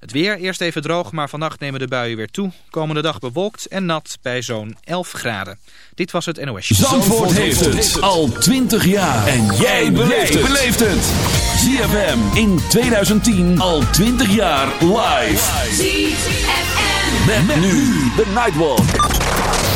Het weer eerst even droog, maar vannacht nemen de buien weer toe. Komende dag bewolkt en nat bij zo'n 11 graden. Dit was het NOS. Zandvoort, Zandvoort heeft het al 20 jaar. En jij beleeft het. ZFM in 2010 al 20 jaar live. ZFM. Met, met nu de Nightwalk.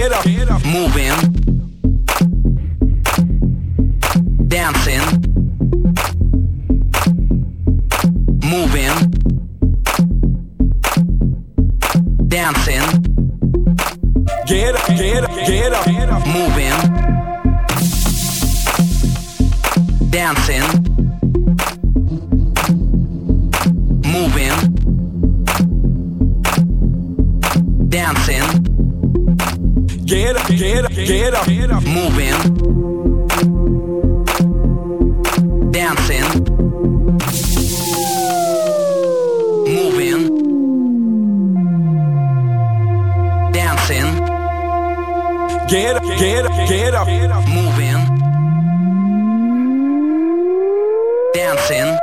Get up, get up, moving, dancing, moving, dancing. Get up, get up, get up, moving, dancing, moving, dancing. Get up, get up, get up, get up. Moving. Dancing. Moving. Dancing. Get up, get up, get up. Moving. Dancing.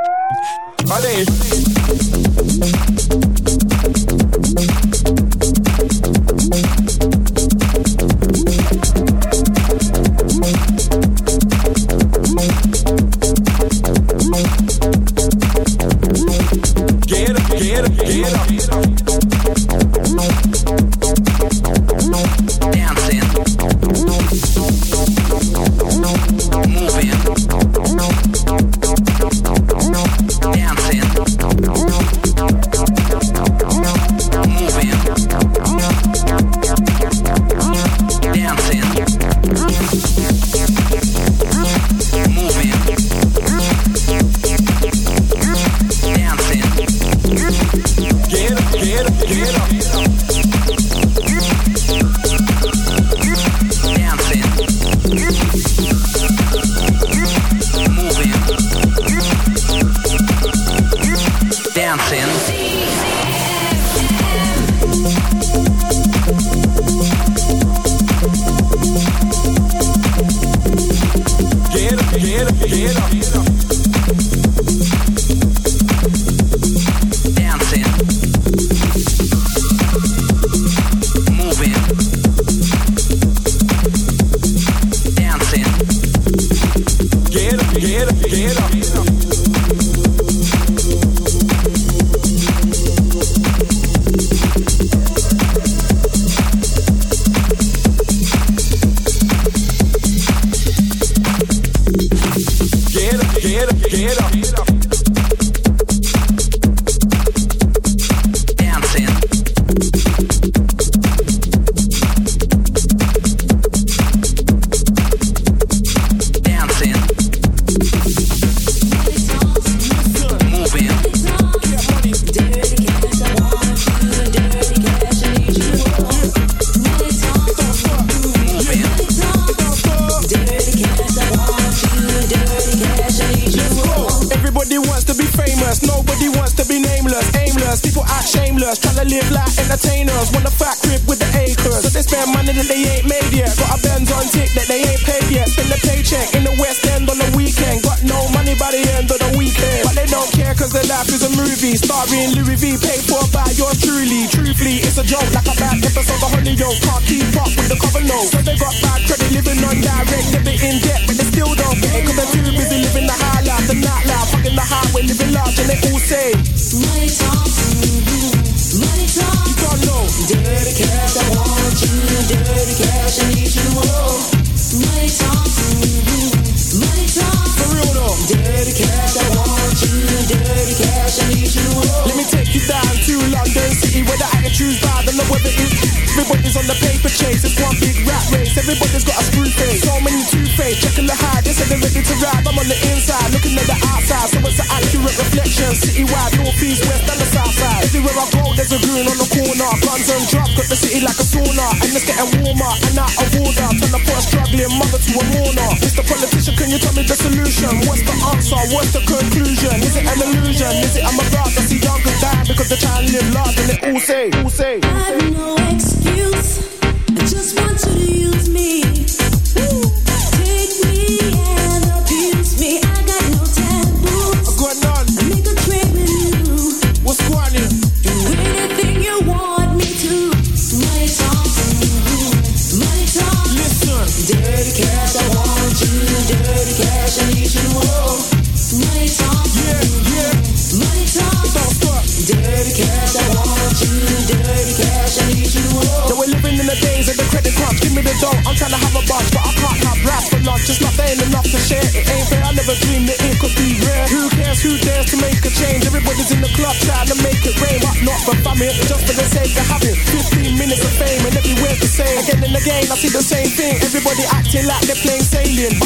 Who say? Who say?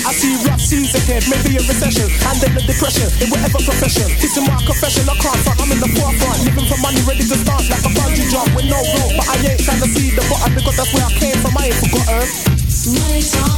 I see rough seas ahead, maybe a recession, and then a depression in whatever profession. Kissing my confession, I can't front, I'm in the forefront, living for money, ready to start like a bungee jump with no rope. But I ain't trying to see the bottom because that's where I came from, I ain't forgotten. My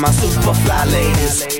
my super fly ladies.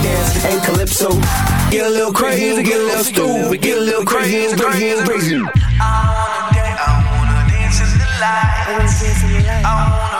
dance and calypso. Get a little crazy, get a little stupid, get a little crazy, crazy, crazy. I wanna dance, I wanna dance in the lights. I wanna dance in the lights.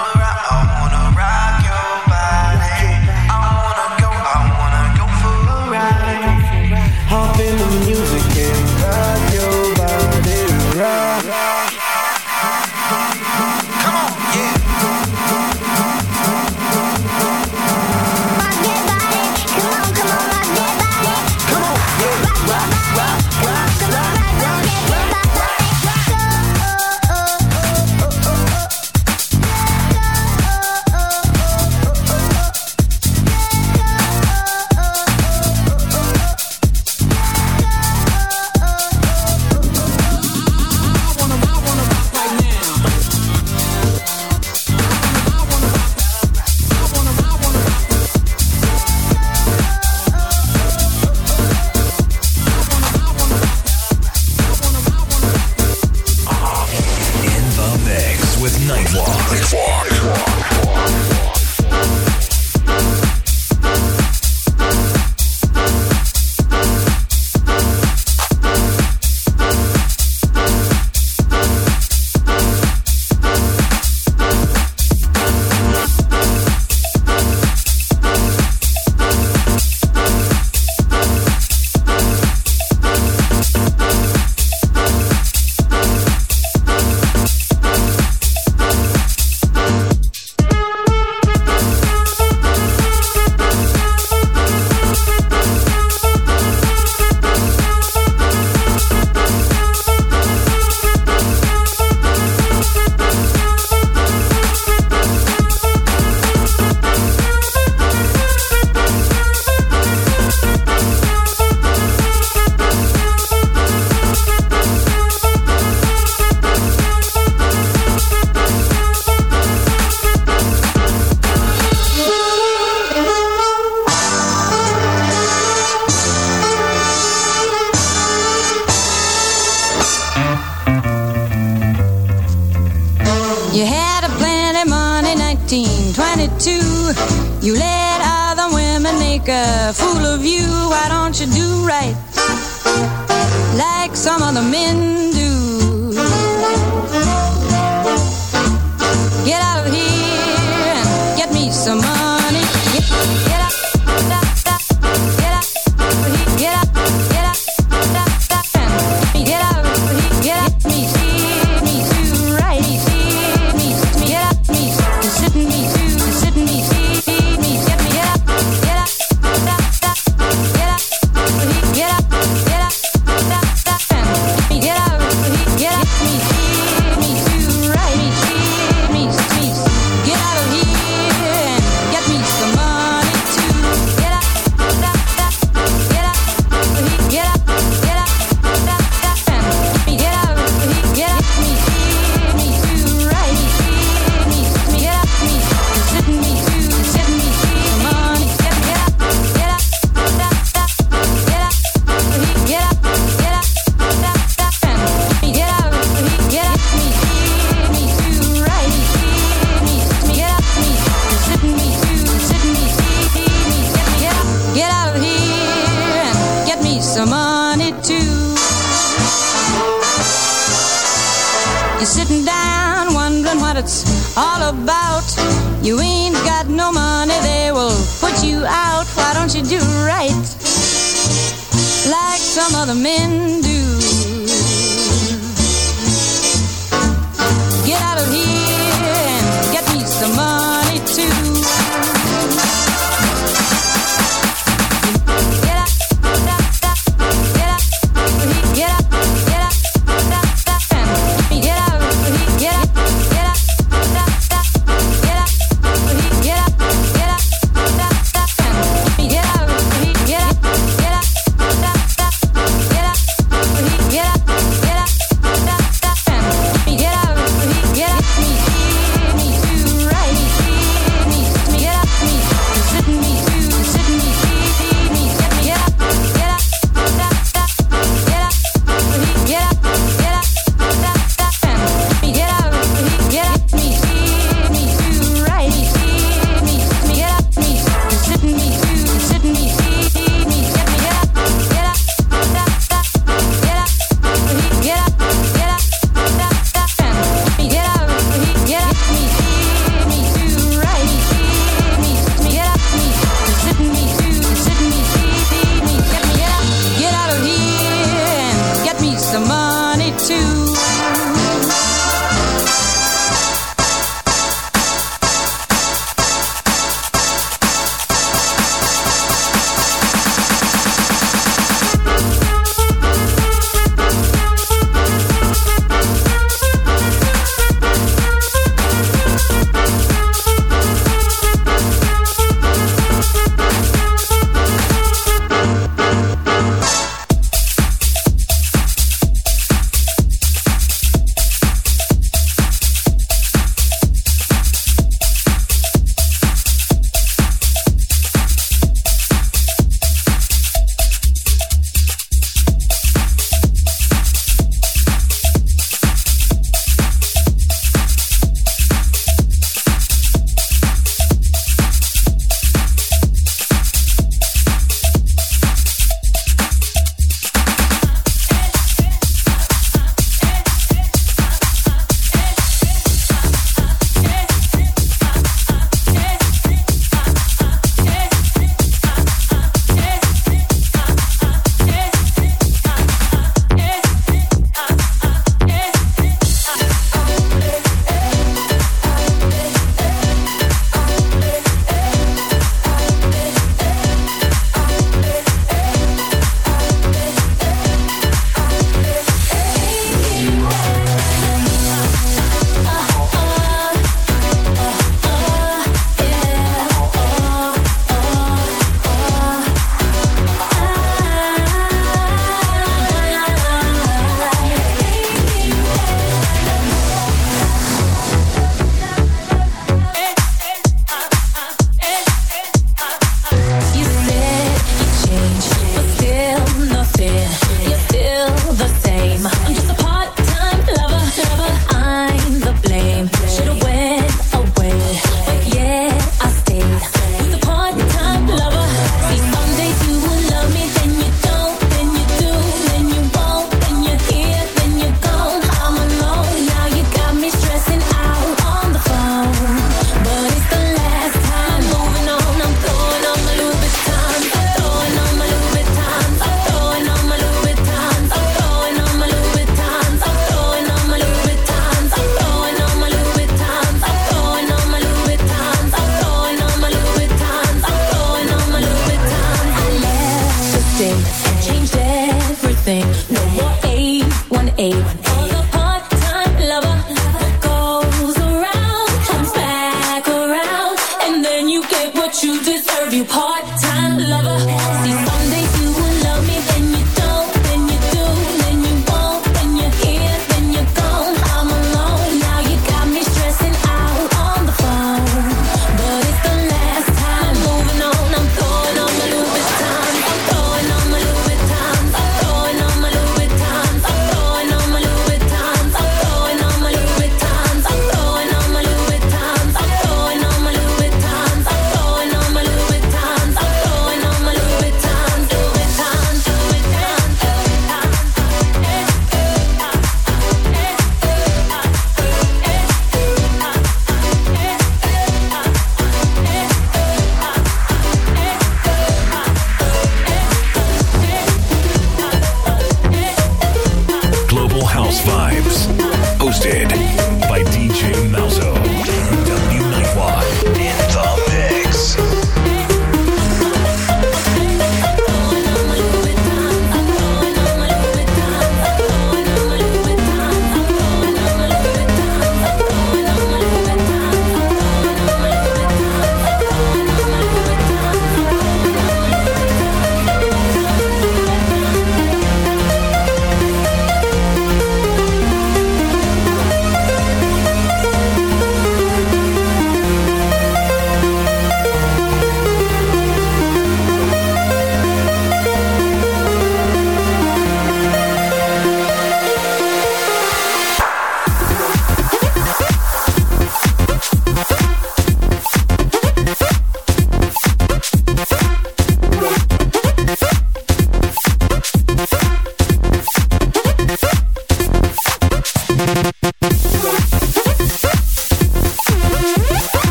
life like some other men.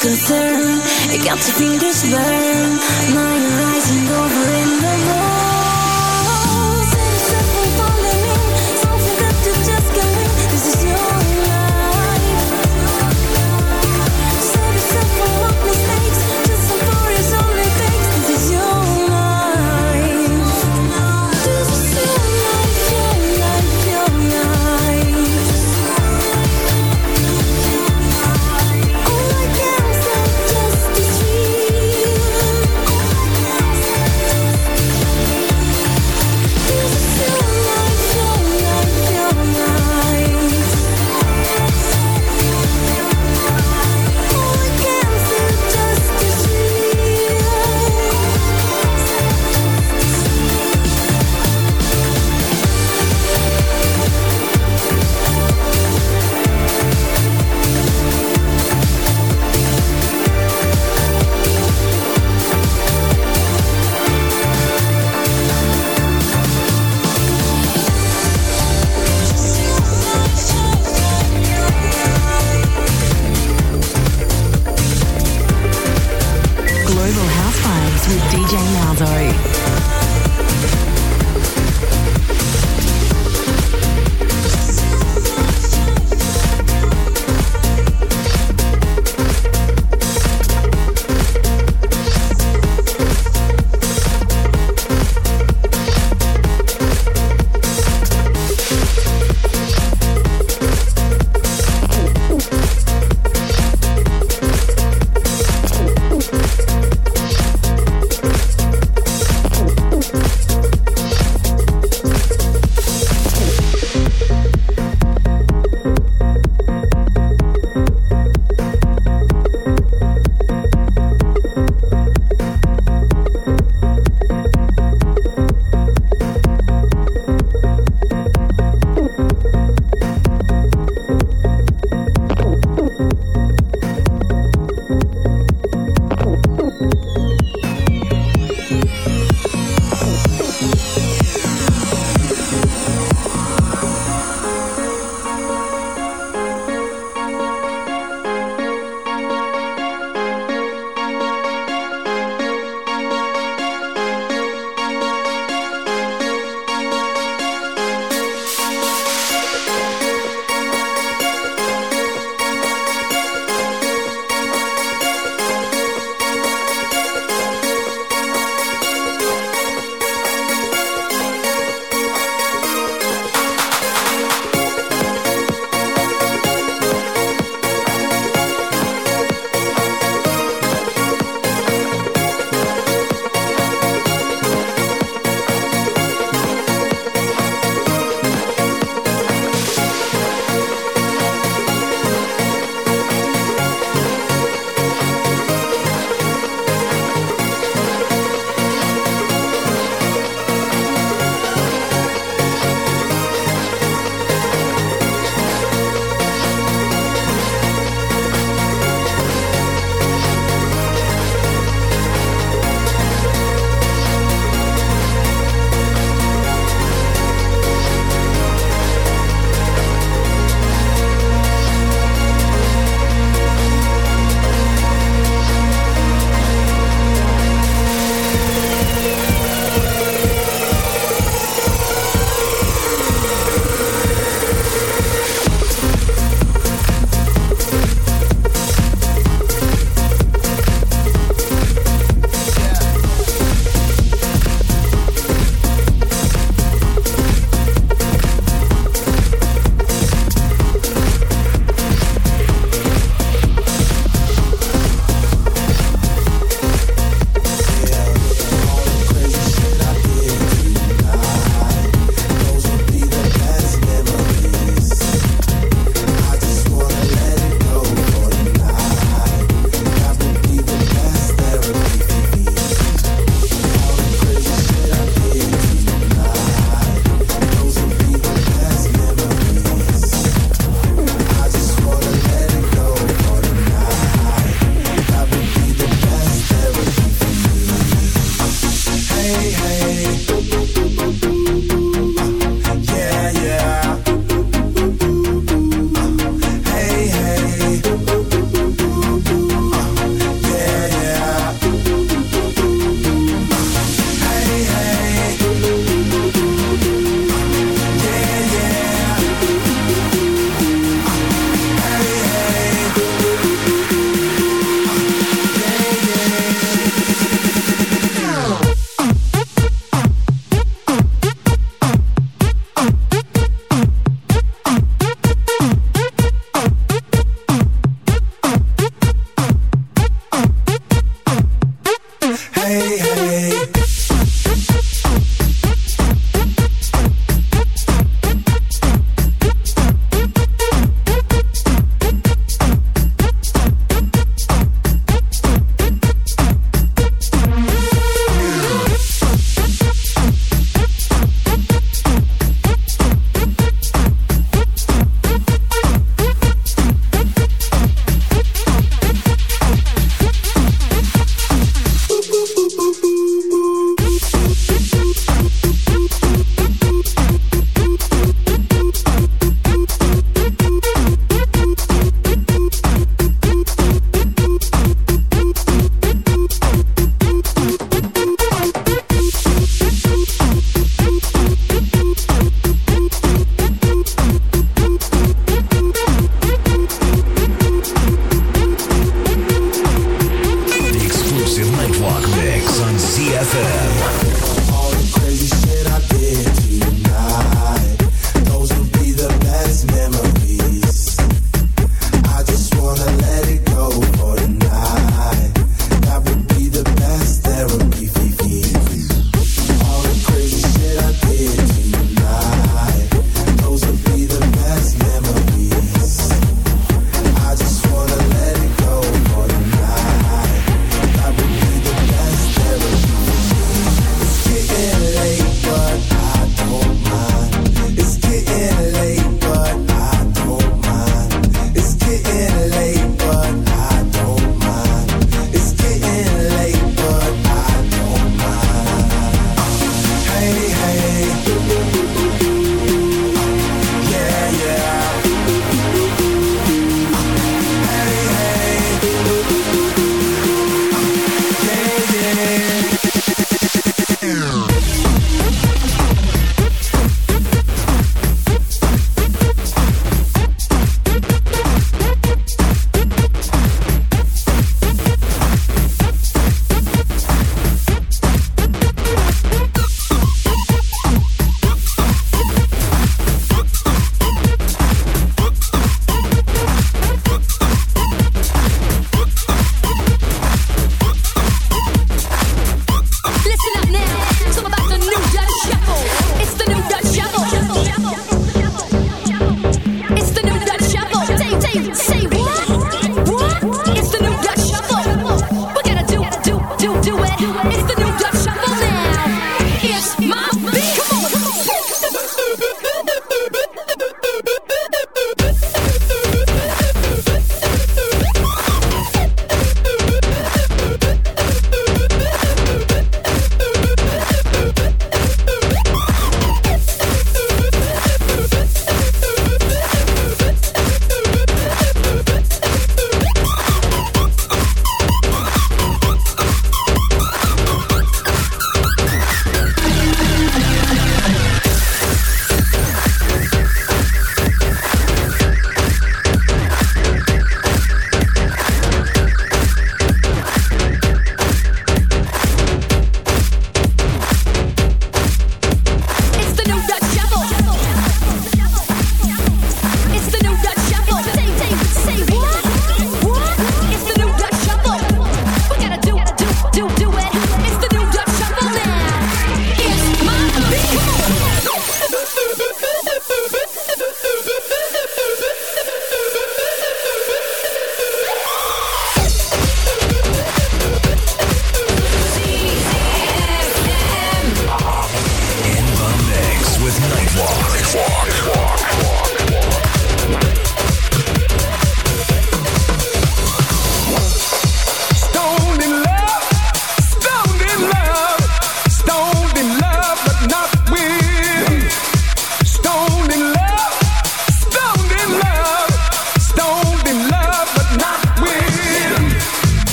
Concern, it got your fingers burn.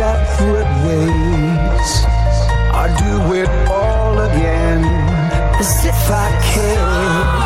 separate ways. I'd do it all again as if I cared.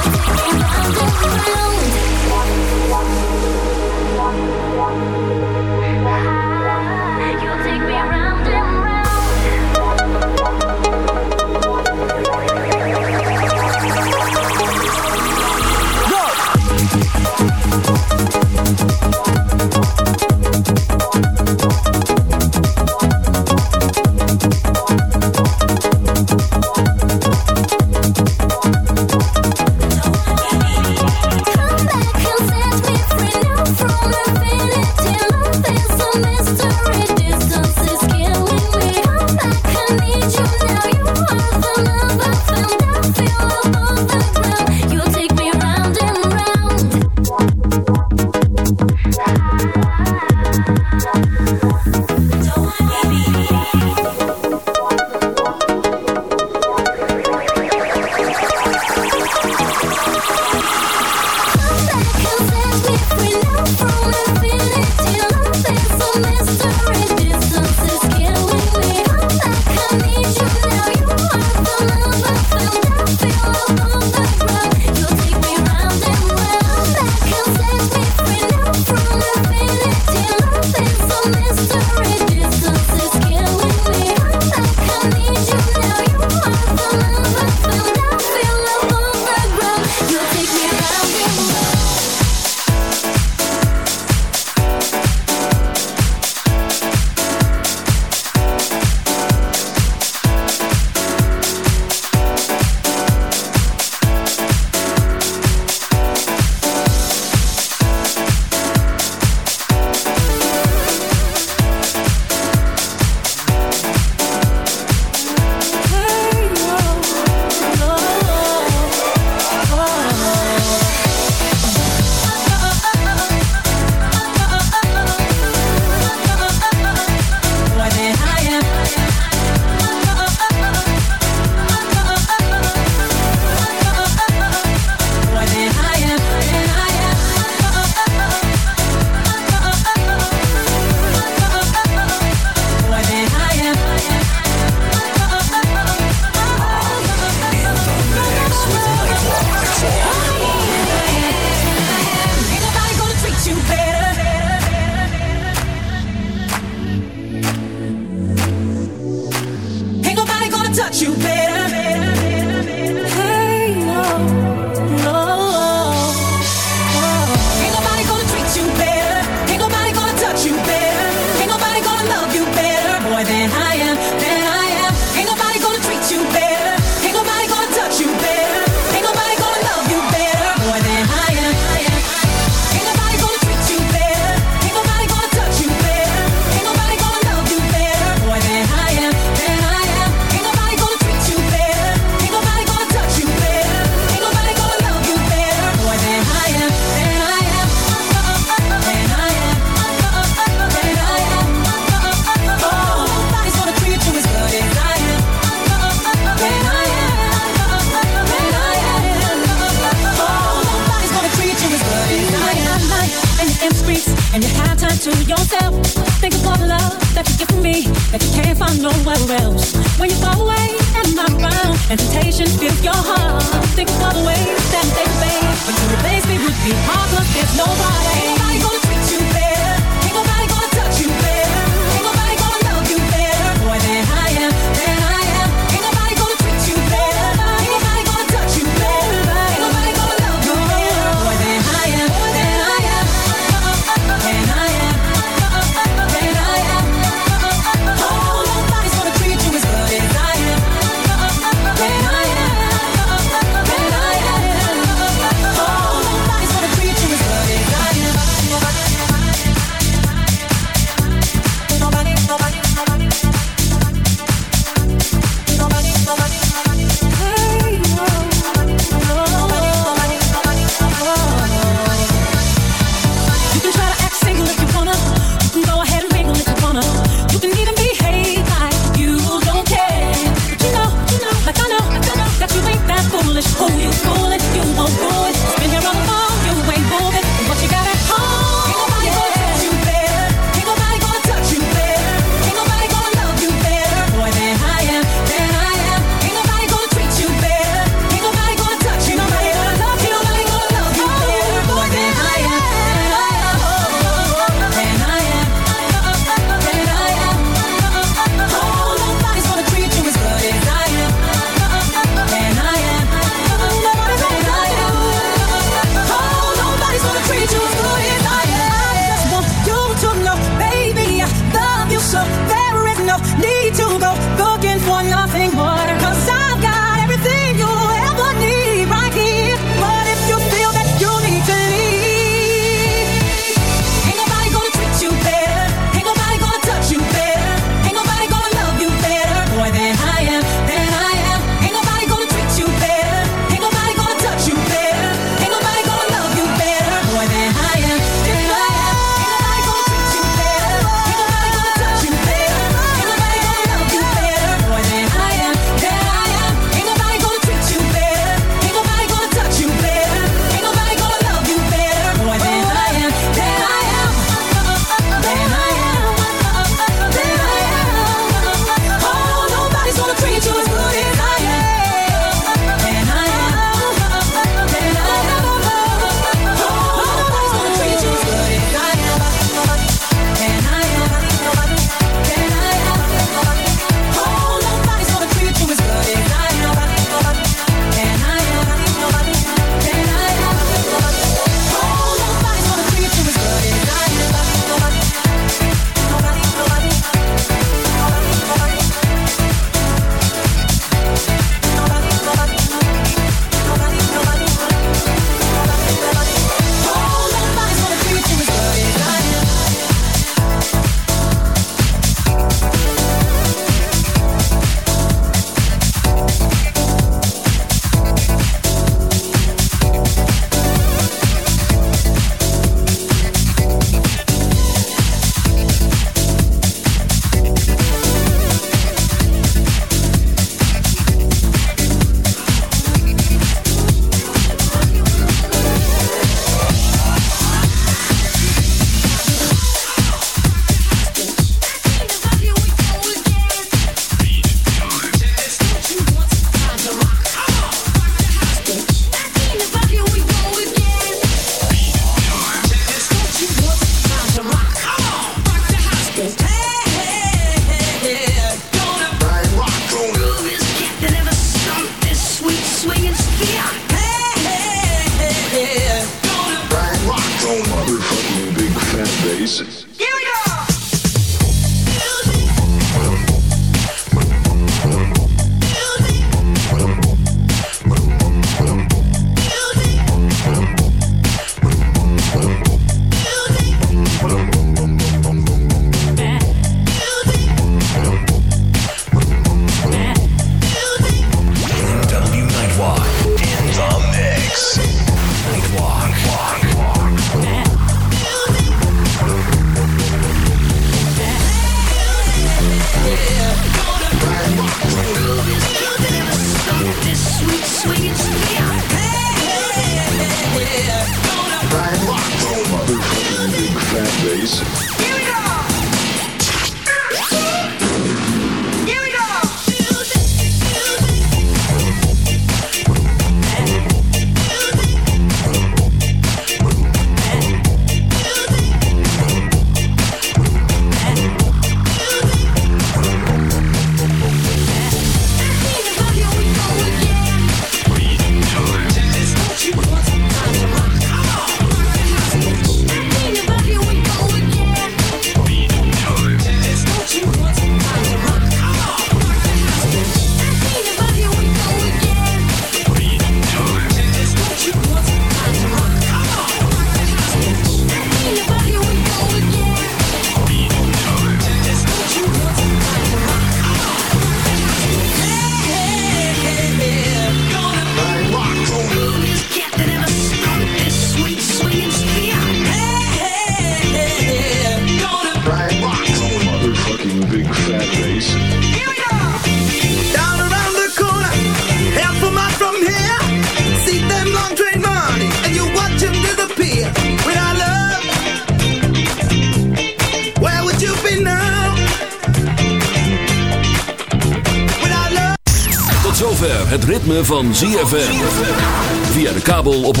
ZFM. Via de kabel op 104.5.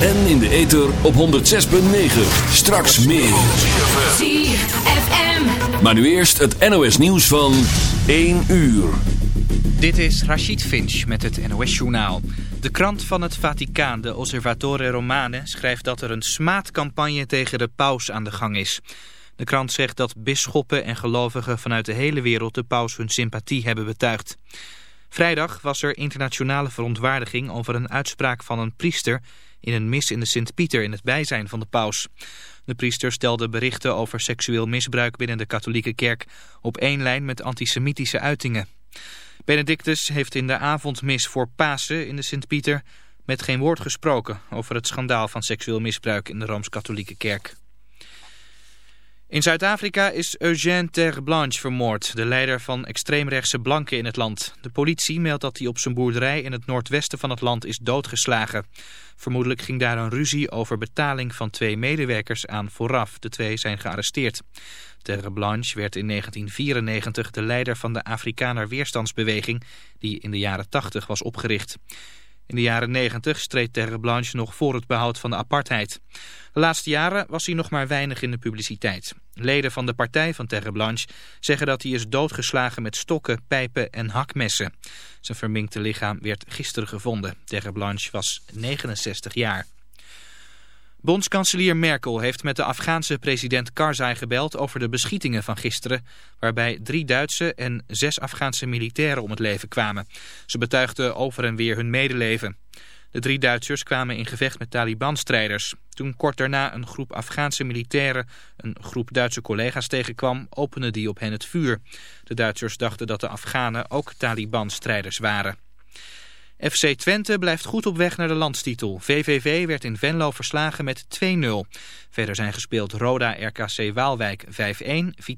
En in de ether op 106.9. Straks meer. ZFM. Maar nu eerst het NOS nieuws van 1 uur. Dit is Rachid Finch met het NOS-journaal. De krant van het Vaticaan, de Osservatore Romane, schrijft dat er een smaadcampagne tegen de paus aan de gang is. De krant zegt dat bisschoppen en gelovigen vanuit de hele wereld de paus hun sympathie hebben betuigd. Vrijdag was er internationale verontwaardiging over een uitspraak van een priester in een mis in de Sint-Pieter in het bijzijn van de paus. De priester stelde berichten over seksueel misbruik binnen de katholieke kerk op één lijn met antisemitische uitingen. Benedictus heeft in de avondmis voor Pasen in de Sint-Pieter met geen woord gesproken over het schandaal van seksueel misbruik in de Rooms-Katholieke Kerk. In Zuid-Afrika is Eugène Ter Blanche vermoord, de leider van extreemrechtse blanken in het land. De politie meldt dat hij op zijn boerderij in het noordwesten van het land is doodgeslagen. Vermoedelijk ging daar een ruzie over betaling van twee medewerkers aan vooraf. De twee zijn gearresteerd. Ter Blanche werd in 1994 de leider van de Afrikaner Weerstandsbeweging, die in de jaren 80 was opgericht. In de jaren 90 streed Terre Blanche nog voor het behoud van de apartheid. De laatste jaren was hij nog maar weinig in de publiciteit. Leden van de partij van Terre Blanche zeggen dat hij is doodgeslagen met stokken, pijpen en hakmessen. Zijn verminkte lichaam werd gisteren gevonden. Terre Blanche was 69 jaar. Bondskanselier Merkel heeft met de Afghaanse president Karzai gebeld over de beschietingen van gisteren, waarbij drie Duitse en zes Afghaanse militairen om het leven kwamen. Ze betuigden over en weer hun medeleven. De drie Duitsers kwamen in gevecht met Taliban-strijders. Toen kort daarna een groep Afghaanse militairen een groep Duitse collega's tegenkwam, opende die op hen het vuur. De Duitsers dachten dat de Afghanen ook Taliban-strijders waren. FC Twente blijft goed op weg naar de landstitel. VVV werd in Venlo verslagen met 2-0. Verder zijn gespeeld Roda RKC Waalwijk 5-1, Vitesse